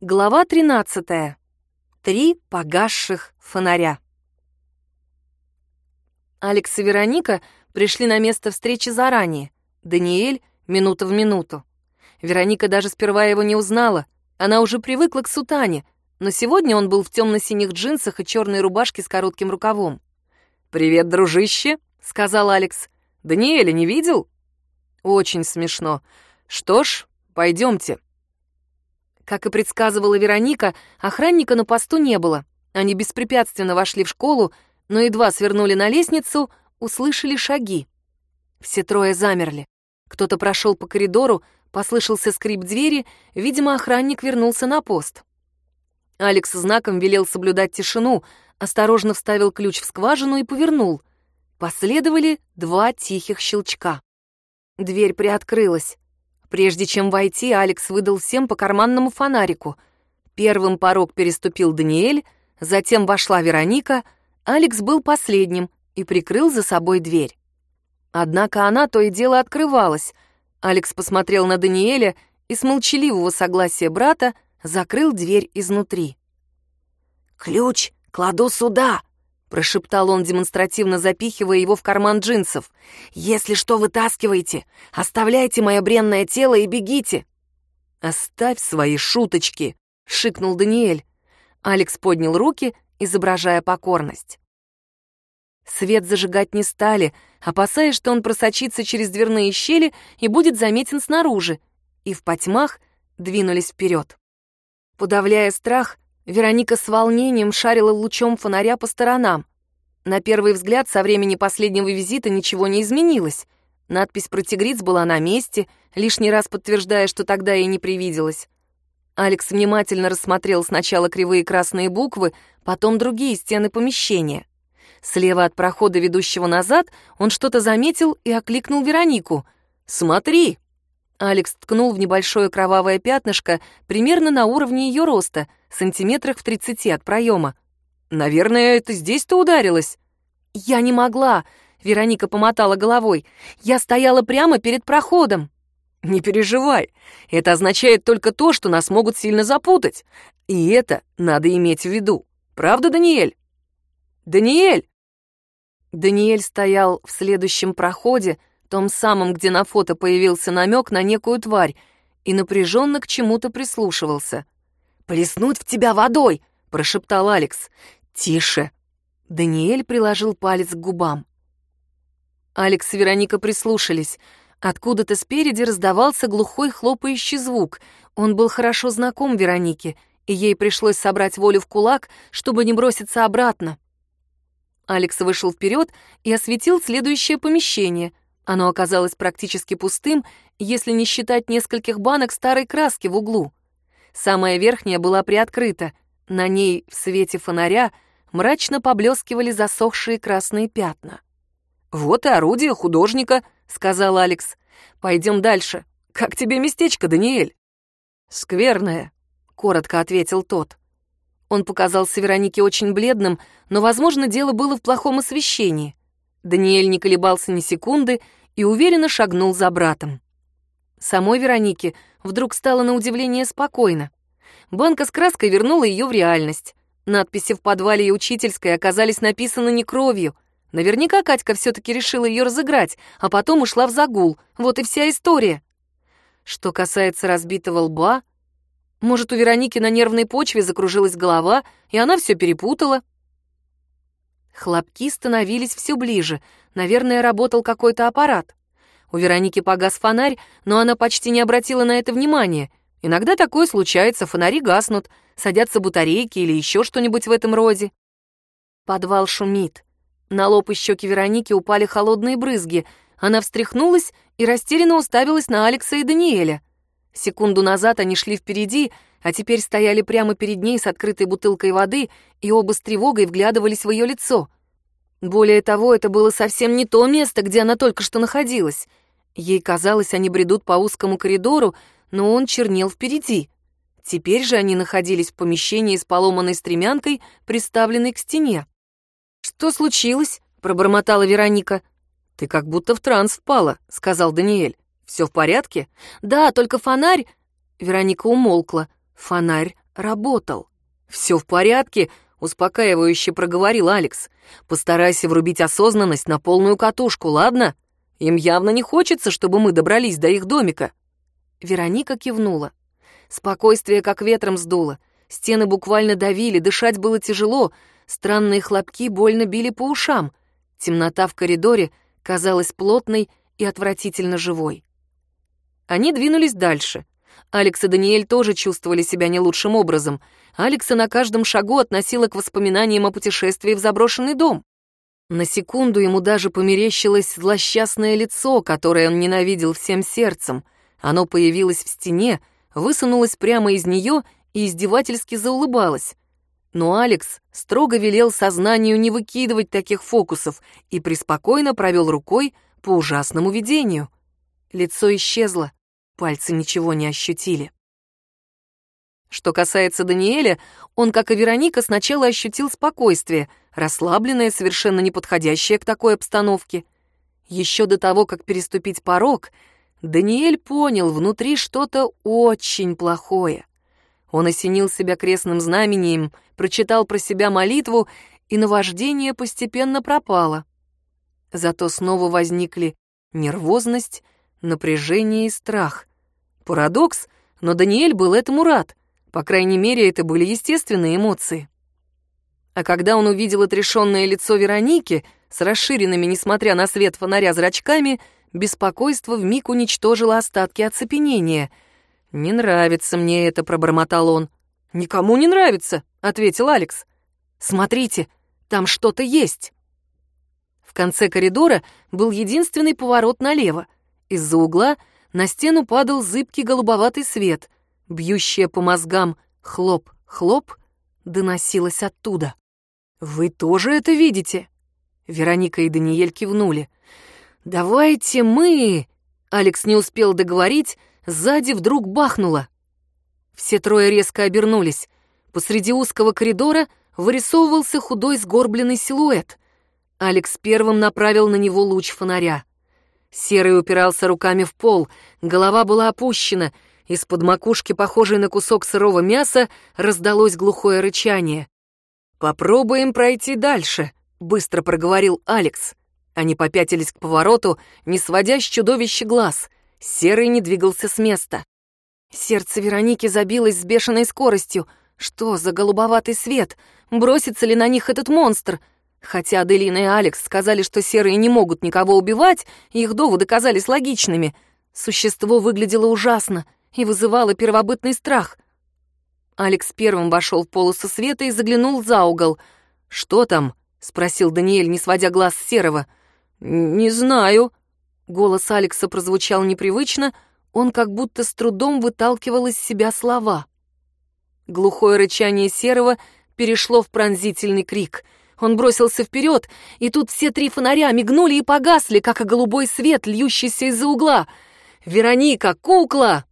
Глава 13. Три погасших фонаря. Алекс и Вероника пришли на место встречи заранее. Даниэль — минута в минуту. Вероника даже сперва его не узнала. Она уже привыкла к сутане, но сегодня он был в темно-синих джинсах и черной рубашке с коротким рукавом. «Привет, дружище», — сказал Алекс. «Даниэля не видел?» «Очень смешно. Что ж, пойдемте. Как и предсказывала Вероника, охранника на посту не было. Они беспрепятственно вошли в школу, но едва свернули на лестницу, услышали шаги. Все трое замерли. Кто-то прошел по коридору, послышался скрип двери, видимо, охранник вернулся на пост. Алекс знаком велел соблюдать тишину, осторожно вставил ключ в скважину и повернул. Последовали два тихих щелчка. Дверь приоткрылась. Прежде чем войти, Алекс выдал всем по карманному фонарику. Первым порог переступил Даниэль, затем вошла Вероника, Алекс был последним и прикрыл за собой дверь. Однако она то и дело открывалась. Алекс посмотрел на Даниэля и с молчаливого согласия брата закрыл дверь изнутри. «Ключ кладу сюда!» Прошептал он, демонстративно запихивая его в карман джинсов. «Если что вытаскиваете, оставляйте мое бренное тело и бегите!» «Оставь свои шуточки!» — шикнул Даниэль. Алекс поднял руки, изображая покорность. Свет зажигать не стали, опасаясь, что он просочится через дверные щели и будет заметен снаружи, и в потьмах двинулись вперед. Подавляя страх, Вероника с волнением шарила лучом фонаря по сторонам. На первый взгляд, со времени последнего визита ничего не изменилось. Надпись про тигриц была на месте, лишний раз подтверждая, что тогда ей не привиделось. Алекс внимательно рассмотрел сначала кривые красные буквы, потом другие стены помещения. Слева от прохода, ведущего назад, он что-то заметил и окликнул Веронику. «Смотри!» Алекс ткнул в небольшое кровавое пятнышко примерно на уровне ее роста, сантиметрах в тридцати от проема. «Наверное, это здесь-то ударилось». «Я не могла», — Вероника помотала головой. «Я стояла прямо перед проходом». «Не переживай, это означает только то, что нас могут сильно запутать. И это надо иметь в виду. Правда, Даниэль?» «Даниэль!» Даниэль стоял в следующем проходе, том самом, где на фото появился намек на некую тварь, и напряженно к чему-то прислушивался. «Плеснуть в тебя водой!» — прошептал Алекс. «Тише!» Даниэль приложил палец к губам. Алекс и Вероника прислушались. Откуда-то спереди раздавался глухой хлопающий звук. Он был хорошо знаком Веронике, и ей пришлось собрать волю в кулак, чтобы не броситься обратно. Алекс вышел вперед и осветил следующее помещение — оно оказалось практически пустым, если не считать нескольких банок старой краски в углу. Самая верхняя была приоткрыта. На ней в свете фонаря мрачно поблескивали засохшие красные пятна. «Вот и орудие художника», — сказал Алекс. «Пойдем дальше. Как тебе местечко, Даниэль?» «Скверное», — коротко ответил тот. Он показался Веронике очень бледным, но, возможно, дело было в плохом освещении. Даниэль не колебался ни секунды и уверенно шагнул за братом. Самой Веронике вдруг стало на удивление спокойно. Банка с краской вернула ее в реальность. Надписи в подвале и учительской оказались написаны не кровью. Наверняка Катька все-таки решила ее разыграть, а потом ушла в загул. Вот и вся история. Что касается разбитого лба, может, у Вероники на нервной почве закружилась голова, и она все перепутала. Хлопки становились все ближе. Наверное, работал какой-то аппарат. У Вероники погас фонарь, но она почти не обратила на это внимания. Иногда такое случается, фонари гаснут, садятся батарейки или еще что-нибудь в этом роде. Подвал шумит. На лоб и щеки Вероники упали холодные брызги. Она встряхнулась и растерянно уставилась на Алекса и Даниэля. Секунду назад они шли впереди, а теперь стояли прямо перед ней с открытой бутылкой воды и оба с тревогой вглядывались в ее лицо. Более того, это было совсем не то место, где она только что находилась. Ей казалось, они бредут по узкому коридору, но он чернел впереди. Теперь же они находились в помещении с поломанной стремянкой, приставленной к стене. «Что случилось?» — пробормотала Вероника. «Ты как будто в транс впала», — сказал Даниэль. «Все в порядке?» «Да, только фонарь...» Вероника умолкла. Фонарь работал. «Все в порядке», — успокаивающе проговорил Алекс. «Постарайся врубить осознанность на полную катушку, ладно? Им явно не хочется, чтобы мы добрались до их домика». Вероника кивнула. Спокойствие как ветром сдуло. Стены буквально давили, дышать было тяжело, странные хлопки больно били по ушам. Темнота в коридоре казалась плотной и отвратительно живой. Они двинулись дальше. Алекс и Даниэль тоже чувствовали себя не лучшим образом. Алекса на каждом шагу относила к воспоминаниям о путешествии в заброшенный дом. На секунду ему даже померещилось злосчастное лицо, которое он ненавидел всем сердцем. Оно появилось в стене, высунулось прямо из нее и издевательски заулыбалось. Но Алекс строго велел сознанию не выкидывать таких фокусов и преспокойно провел рукой по ужасному видению. Лицо исчезло, пальцы ничего не ощутили. Что касается Даниэля, он, как и Вероника, сначала ощутил спокойствие, расслабленное, совершенно неподходящее к такой обстановке. Еще до того, как переступить порог, Даниэль понял внутри что-то очень плохое. Он осенил себя крестным знамением, прочитал про себя молитву, и наваждение постепенно пропало. Зато снова возникли нервозность, напряжение и страх. Парадокс, но Даниэль был этому рад — по крайней мере, это были естественные эмоции. А когда он увидел отрешенное лицо Вероники с расширенными, несмотря на свет фонаря, зрачками, беспокойство вмиг уничтожило остатки оцепенения. «Не нравится мне это», — пробормотал он. «Никому не нравится», — ответил Алекс. «Смотрите, там что-то есть». В конце коридора был единственный поворот налево. Из-за угла на стену падал зыбкий голубоватый свет бьющее по мозгам хлоп-хлоп, доносилось оттуда. «Вы тоже это видите?» Вероника и Даниэль кивнули. «Давайте мы...» Алекс не успел договорить, сзади вдруг бахнуло. Все трое резко обернулись. Посреди узкого коридора вырисовывался худой сгорбленный силуэт. Алекс первым направил на него луч фонаря. Серый упирался руками в пол, голова была опущена — из-под макушки, похожей на кусок сырого мяса, раздалось глухое рычание. «Попробуем пройти дальше», — быстро проговорил Алекс. Они попятились к повороту, не сводя с чудовища глаз. Серый не двигался с места. Сердце Вероники забилось с бешеной скоростью. Что за голубоватый свет? Бросится ли на них этот монстр? Хотя Аделина и Алекс сказали, что серые не могут никого убивать, их доводы казались логичными. Существо выглядело ужасно и вызывало первобытный страх. Алекс первым вошел в полосу света и заглянул за угол. «Что там?» — спросил Даниэль, не сводя глаз с Серого. «Не знаю». Голос Алекса прозвучал непривычно, он как будто с трудом выталкивал из себя слова. Глухое рычание Серого перешло в пронзительный крик. Он бросился вперед, и тут все три фонаря мигнули и погасли, как и голубой свет, льющийся из-за угла. «Вероника, кукла!»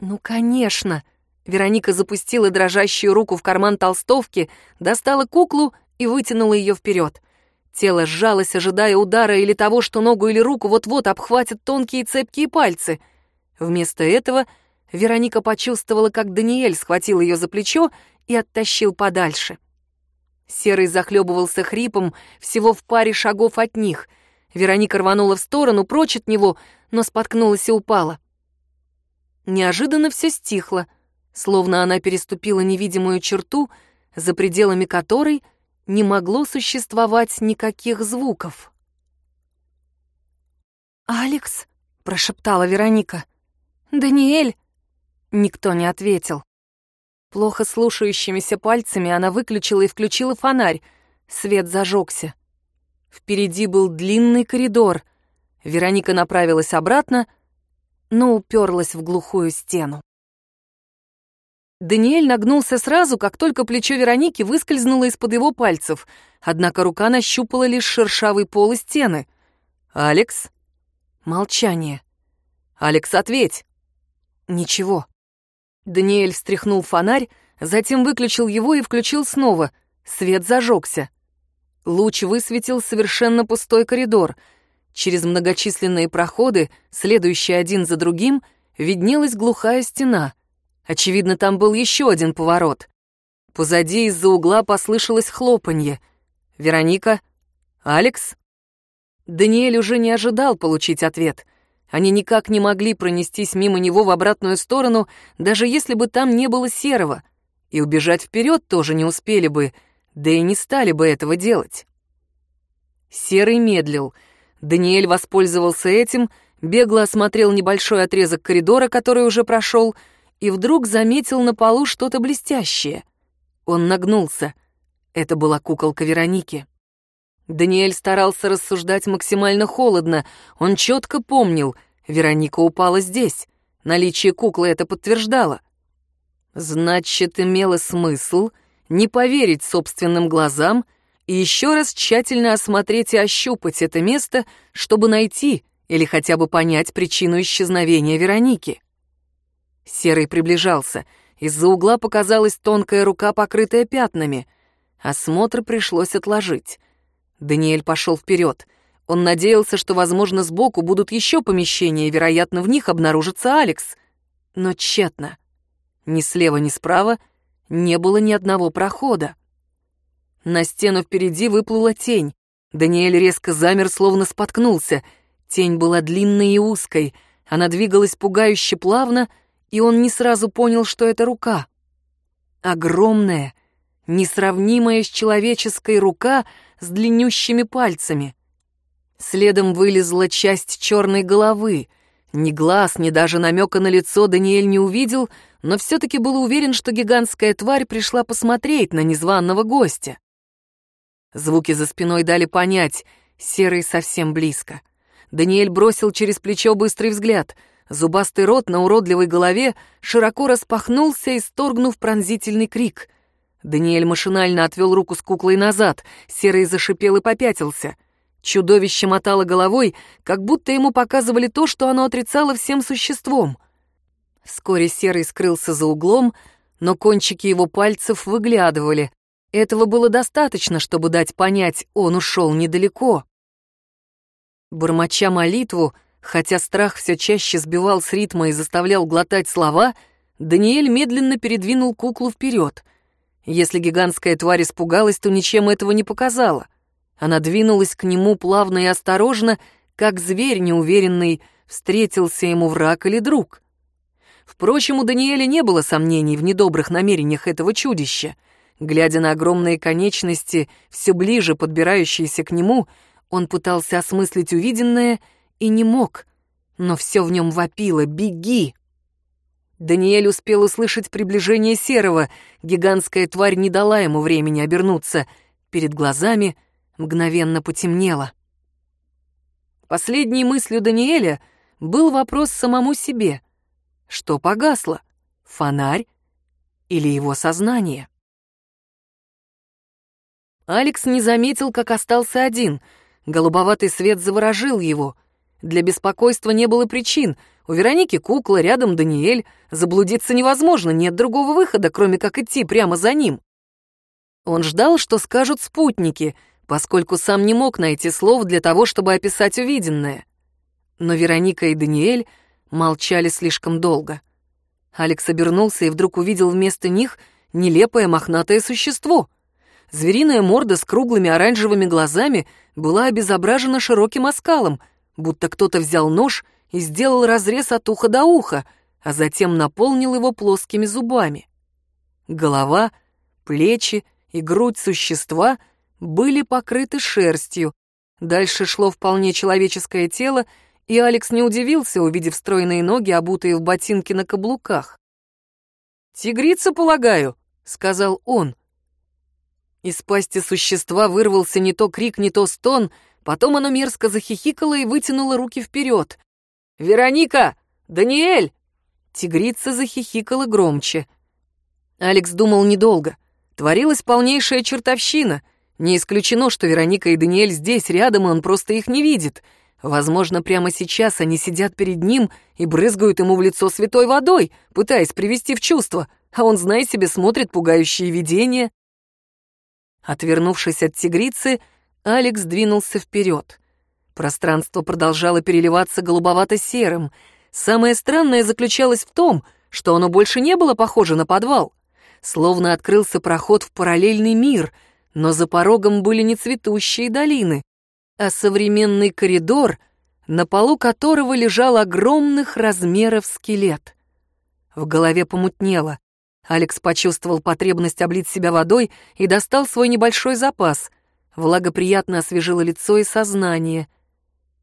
«Ну, конечно!» Вероника запустила дрожащую руку в карман толстовки, достала куклу и вытянула ее вперед. Тело сжалось, ожидая удара или того, что ногу или руку вот-вот обхватят тонкие цепкие пальцы. Вместо этого Вероника почувствовала, как Даниэль схватил ее за плечо и оттащил подальше. Серый захлебывался хрипом всего в паре шагов от них. Вероника рванула в сторону, прочь от него, но споткнулась и упала. Неожиданно все стихло, словно она переступила невидимую черту, за пределами которой не могло существовать никаких звуков. «Алекс?» — прошептала Вероника. «Даниэль?» Никто не ответил. Плохо слушающимися пальцами она выключила и включила фонарь. Свет зажегся. Впереди был длинный коридор. Вероника направилась обратно — но уперлась в глухую стену. Даниэль нагнулся сразу, как только плечо Вероники выскользнуло из-под его пальцев, однако рука нащупала лишь шершавый пол и стены. «Алекс?» Молчание. «Алекс, ответь!» «Ничего». Даниэль встряхнул фонарь, затем выключил его и включил снова. Свет зажегся. Луч высветил совершенно пустой коридор — Через многочисленные проходы, следующие один за другим, виднелась глухая стена. Очевидно, там был еще один поворот. Позади из-за угла послышалось хлопанье. «Вероника? Алекс?» Даниэль уже не ожидал получить ответ. Они никак не могли пронестись мимо него в обратную сторону, даже если бы там не было серого. И убежать вперед тоже не успели бы, да и не стали бы этого делать. Серый медлил. Даниэль воспользовался этим, бегло осмотрел небольшой отрезок коридора, который уже прошел, и вдруг заметил на полу что-то блестящее. Он нагнулся. Это была куколка Вероники. Даниэль старался рассуждать максимально холодно. Он четко помнил, Вероника упала здесь. Наличие куклы это подтверждало. Значит, имело смысл не поверить собственным глазам и еще раз тщательно осмотреть и ощупать это место, чтобы найти или хотя бы понять причину исчезновения Вероники. Серый приближался. Из-за угла показалась тонкая рука, покрытая пятнами. Осмотр пришлось отложить. Даниэль пошел вперед. Он надеялся, что, возможно, сбоку будут еще помещения, и, вероятно, в них обнаружится Алекс. Но тщетно. Ни слева, ни справа не было ни одного прохода. На стену впереди выплыла тень. Даниэль резко замер, словно споткнулся. Тень была длинной и узкой. Она двигалась пугающе плавно, и он не сразу понял, что это рука. Огромная, несравнимая с человеческой рука с длиннющими пальцами. Следом вылезла часть черной головы. Ни глаз, ни даже намека на лицо Даниэль не увидел, но все-таки был уверен, что гигантская тварь пришла посмотреть на незваного гостя. Звуки за спиной дали понять, серый совсем близко. Даниэль бросил через плечо быстрый взгляд — Зубастый рот на уродливой голове широко распахнулся, исторгнув пронзительный крик. Даниэль машинально отвел руку с куклой назад, Серый зашипел и попятился. Чудовище мотало головой, как будто ему показывали то, что оно отрицало всем существом. Вскоре Серый скрылся за углом, но кончики его пальцев выглядывали. Этого было достаточно, чтобы дать понять, он ушел недалеко. Бормоча молитву, Хотя страх все чаще сбивал с ритма и заставлял глотать слова, Даниэль медленно передвинул куклу вперед. Если гигантская тварь испугалась, то ничем этого не показала. Она двинулась к нему плавно и осторожно, как зверь неуверенный, встретился ему враг или друг. Впрочем, у Даниэля не было сомнений в недобрых намерениях этого чудища. Глядя на огромные конечности, все ближе подбирающиеся к нему, он пытался осмыслить увиденное — и не мог, но все в нем вопило «Беги!». Даниэль успел услышать приближение Серого. Гигантская тварь не дала ему времени обернуться. Перед глазами мгновенно потемнело. Последней мыслью Даниэля был вопрос самому себе. Что погасло? Фонарь или его сознание? Алекс не заметил, как остался один. Голубоватый свет заворожил его. Для беспокойства не было причин. У Вероники кукла, рядом Даниэль. Заблудиться невозможно, нет другого выхода, кроме как идти прямо за ним. Он ждал, что скажут спутники, поскольку сам не мог найти слов для того, чтобы описать увиденное. Но Вероника и Даниэль молчали слишком долго. Алекс обернулся и вдруг увидел вместо них нелепое мохнатое существо. Звериная морда с круглыми оранжевыми глазами была обезображена широким оскалом — будто кто-то взял нож и сделал разрез от уха до уха, а затем наполнил его плоскими зубами. Голова, плечи и грудь существа были покрыты шерстью. Дальше шло вполне человеческое тело, и Алекс не удивился, увидев стройные ноги, обутые в ботинки на каблуках. «Тигрица, полагаю», — сказал он. Из пасти существа вырвался не то крик, не то стон — Потом оно мерзко захихикало и вытянуло руки вперед. «Вероника! Даниэль!» Тигрица захихикала громче. Алекс думал недолго. Творилась полнейшая чертовщина. Не исключено, что Вероника и Даниэль здесь, рядом, и он просто их не видит. Возможно, прямо сейчас они сидят перед ним и брызгают ему в лицо святой водой, пытаясь привести в чувство, а он, зная себе, смотрит пугающие видения. Отвернувшись от тигрицы, Алекс двинулся вперед. Пространство продолжало переливаться голубовато-серым. Самое странное заключалось в том, что оно больше не было похоже на подвал. Словно открылся проход в параллельный мир, но за порогом были не цветущие долины, а современный коридор, на полу которого лежал огромных размеров скелет. В голове помутнело. Алекс почувствовал потребность облить себя водой и достал свой небольшой запас. Влага приятно освежила лицо и сознание.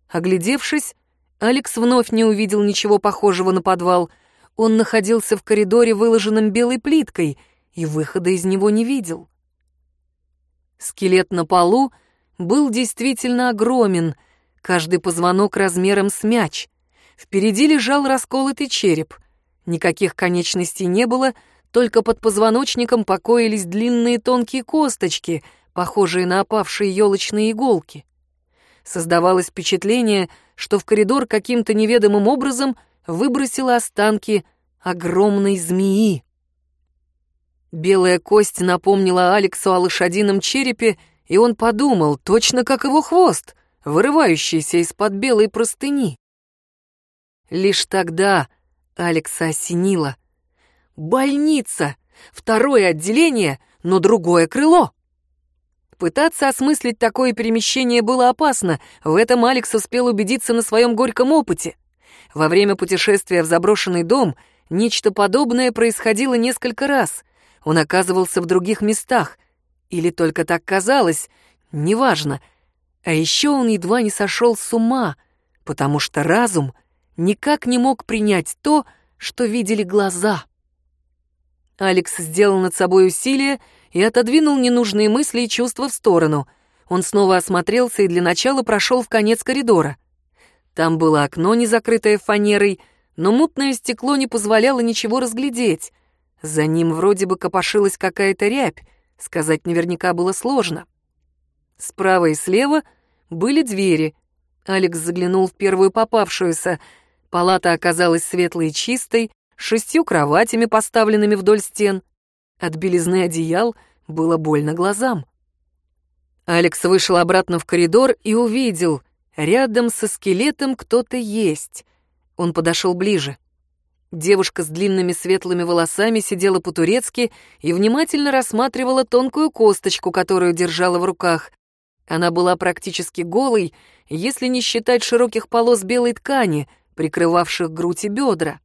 Оглядевшись, Алекс вновь не увидел ничего похожего на подвал. Он находился в коридоре, выложенном белой плиткой, и выхода из него не видел. Скелет на полу был действительно огромен, каждый позвонок размером с мяч. Впереди лежал расколотый череп. Никаких конечностей не было, только под позвоночником покоились длинные тонкие косточки, похожие на опавшие елочные иголки. Создавалось впечатление, что в коридор каким-то неведомым образом выбросило останки огромной змеи. Белая кость напомнила Алексу о лошадином черепе, и он подумал, точно как его хвост, вырывающийся из-под белой простыни. Лишь тогда Алекса осенило. «Больница! Второе отделение, но другое крыло!» Пытаться осмыслить такое перемещение было опасно, в этом Алекс успел убедиться на своем горьком опыте. Во время путешествия в заброшенный дом нечто подобное происходило несколько раз. Он оказывался в других местах. Или только так казалось, неважно. А еще он едва не сошел с ума, потому что разум никак не мог принять то, что видели глаза. Алекс сделал над собой усилие и отодвинул ненужные мысли и чувства в сторону. Он снова осмотрелся и для начала прошел в конец коридора. Там было окно, не закрытое фанерой, но мутное стекло не позволяло ничего разглядеть. За ним вроде бы копошилась какая-то рябь, сказать наверняка было сложно. Справа и слева были двери. Алекс заглянул в первую попавшуюся. Палата оказалась светлой и чистой, шестью кроватями, поставленными вдоль стен. От белизны одеял было больно глазам. Алекс вышел обратно в коридор и увидел, рядом со скелетом кто-то есть. Он подошел ближе. Девушка с длинными светлыми волосами сидела по-турецки и внимательно рассматривала тонкую косточку, которую держала в руках. Она была практически голой, если не считать широких полос белой ткани, прикрывавших грудь и бедра.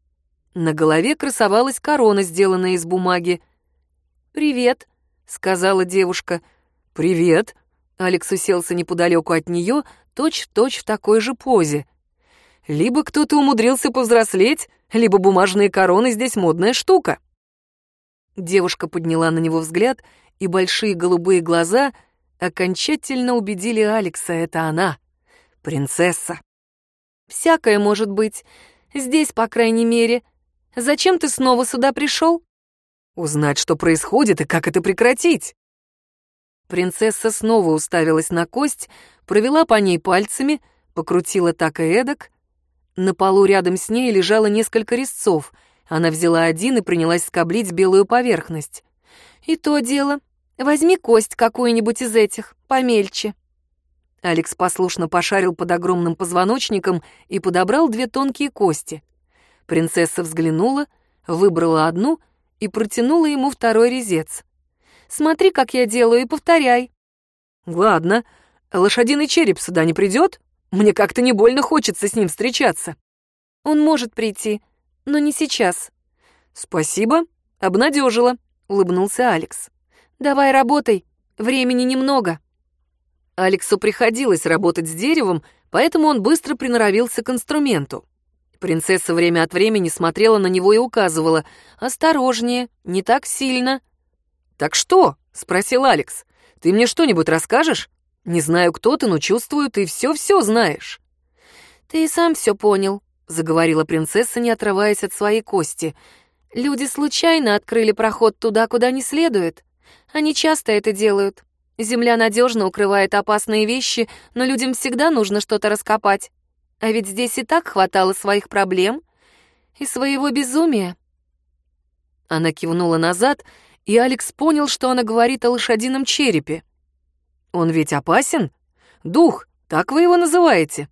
На голове красовалась корона, сделанная из бумаги — «Привет», — сказала девушка. «Привет». Алекс уселся неподалеку от нее, точь-в-точь в такой же позе. Либо кто-то умудрился повзрослеть, либо бумажные короны здесь модная штука. Девушка подняла на него взгляд, и большие голубые глаза окончательно убедили Алекса, это она, принцесса. «Всякое может быть. Здесь, по крайней мере. Зачем ты снова сюда пришел?» Узнать, что происходит и как это прекратить. Принцесса снова уставилась на кость, провела по ней пальцами, покрутила так и эдак. На полу рядом с ней лежало несколько резцов. Она взяла один и принялась скоблить белую поверхность. «И то дело. Возьми кость какую-нибудь из этих, помельче». Алекс послушно пошарил под огромным позвоночником и подобрал две тонкие кости. Принцесса взглянула, выбрала одну — и протянула ему второй резец. «Смотри, как я делаю, и повторяй». «Ладно, лошадиный череп сюда не придет? Мне как-то не больно хочется с ним встречаться». «Он может прийти, но не сейчас». «Спасибо, обнадежила», — улыбнулся Алекс. «Давай работай, времени немного». Алексу приходилось работать с деревом, поэтому он быстро приноровился к инструменту. Принцесса время от времени смотрела на него и указывала. «Осторожнее, не так сильно». «Так что?» — спросил Алекс. «Ты мне что-нибудь расскажешь? Не знаю, кто ты, но чувствую, ты все-все знаешь». «Ты и сам все понял», — заговорила принцесса, не отрываясь от своей кости. «Люди случайно открыли проход туда, куда не следует. Они часто это делают. Земля надежно укрывает опасные вещи, но людям всегда нужно что-то раскопать. А ведь здесь и так хватало своих проблем и своего безумия. Она кивнула назад, и Алекс понял, что она говорит о лошадином черепе. «Он ведь опасен? Дух, так вы его называете?»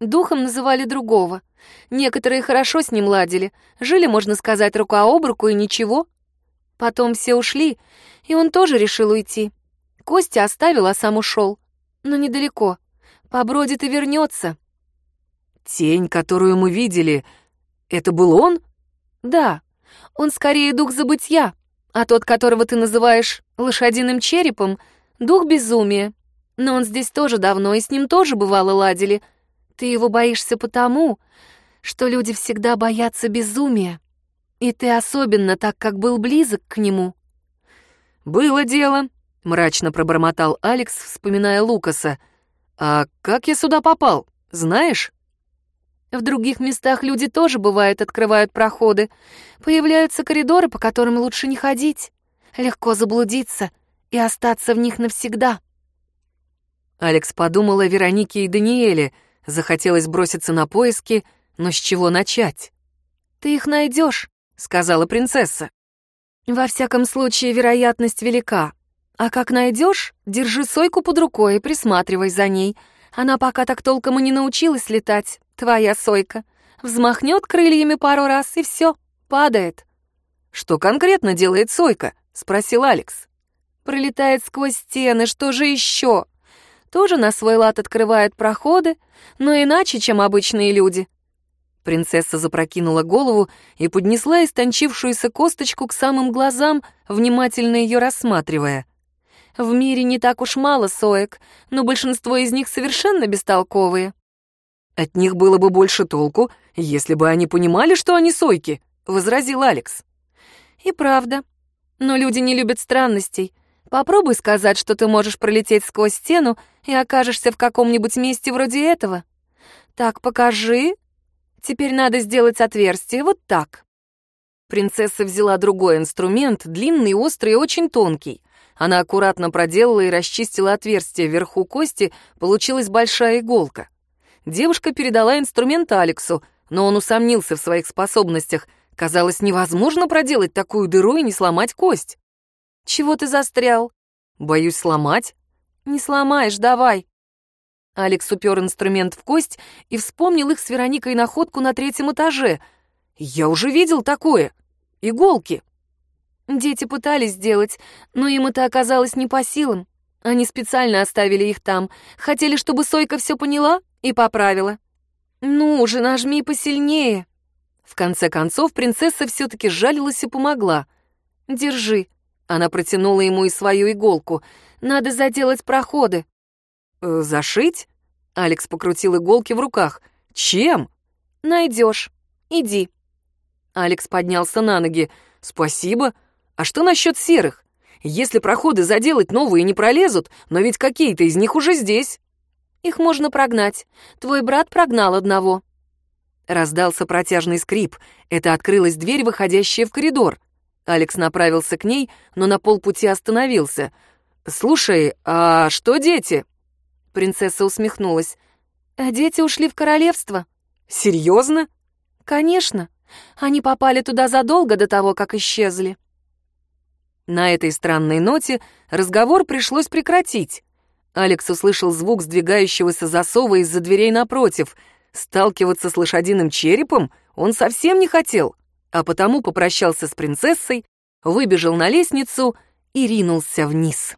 Духом называли другого. Некоторые хорошо с ним ладили, жили, можно сказать, рука об руку и ничего. Потом все ушли, и он тоже решил уйти. Костя оставил, а сам ушел. Но недалеко. Побродит и вернется. Тень, которую мы видели, это был он? Да, он скорее дух забытья, а тот, которого ты называешь лошадиным черепом, дух безумия. Но он здесь тоже давно, и с ним тоже бывало ладили. Ты его боишься потому, что люди всегда боятся безумия. И ты особенно, так как был близок к нему. «Было дело», — мрачно пробормотал Алекс, вспоминая Лукаса. «А как я сюда попал, знаешь?» В других местах люди тоже, бывает, открывают проходы. Появляются коридоры, по которым лучше не ходить. Легко заблудиться и остаться в них навсегда. Алекс подумал о Веронике и Даниэле. Захотелось броситься на поиски, но с чего начать? «Ты их найдешь, сказала принцесса. «Во всяком случае, вероятность велика. А как найдешь, держи Сойку под рукой и присматривай за ней. Она пока так толком и не научилась летать, твоя Сойка. Взмахнет крыльями пару раз, и все, падает». «Что конкретно делает Сойка?» — спросил Алекс. «Пролетает сквозь стены, что же еще? Тоже на свой лад открывает проходы, но иначе, чем обычные люди». Принцесса запрокинула голову и поднесла истончившуюся косточку к самым глазам, внимательно ее рассматривая. В мире не так уж мало соек, но большинство из них совершенно бестолковые. От них было бы больше толку, если бы они понимали, что они сойки, возразил Алекс. И правда. Но люди не любят странностей. Попробуй сказать, что ты можешь пролететь сквозь стену и окажешься в каком-нибудь месте вроде этого. Так, покажи. Теперь надо сделать отверстие вот так. Принцесса взяла другой инструмент, длинный, острый и очень тонкий. Она аккуратно проделала и расчистила отверстие вверху кости, получилась большая иголка. Девушка передала инструмент Алексу, но он усомнился в своих способностях. Казалось, невозможно проделать такую дыру и не сломать кость. «Чего ты застрял?» «Боюсь сломать». «Не сломаешь, давай». Алекс упер инструмент в кость и вспомнил их с Вероникой находку на третьем этаже. «Я уже видел такое. Иголки». Дети пытались сделать, но им это оказалось не по силам. Они специально оставили их там, хотели, чтобы Сойка все поняла и поправила. «Ну уже нажми посильнее». В конце концов, принцесса все-таки жалилась и помогла. «Держи». Она протянула ему и свою иголку. «Надо заделать проходы». «Э, «Зашить?» Алекс покрутил иголки в руках. «Чем?» «Найдешь. Иди». Алекс поднялся на ноги. «Спасибо. А что насчет серых? Если проходы заделать новые не пролезут, но ведь какие-то из них уже здесь. Их можно прогнать. Твой брат прогнал одного. Раздался протяжный скрип. Это открылась дверь, выходящая в коридор. Алекс направился к ней, но на полпути остановился. «Слушай, а что дети?» Принцесса усмехнулась. «А дети ушли в королевство». «Серьезно?» «Конечно. Они попали туда задолго до того, как исчезли». На этой странной ноте разговор пришлось прекратить. Алекс услышал звук сдвигающегося засова из-за дверей напротив. Сталкиваться с лошадиным черепом он совсем не хотел, а потому попрощался с принцессой, выбежал на лестницу и ринулся вниз.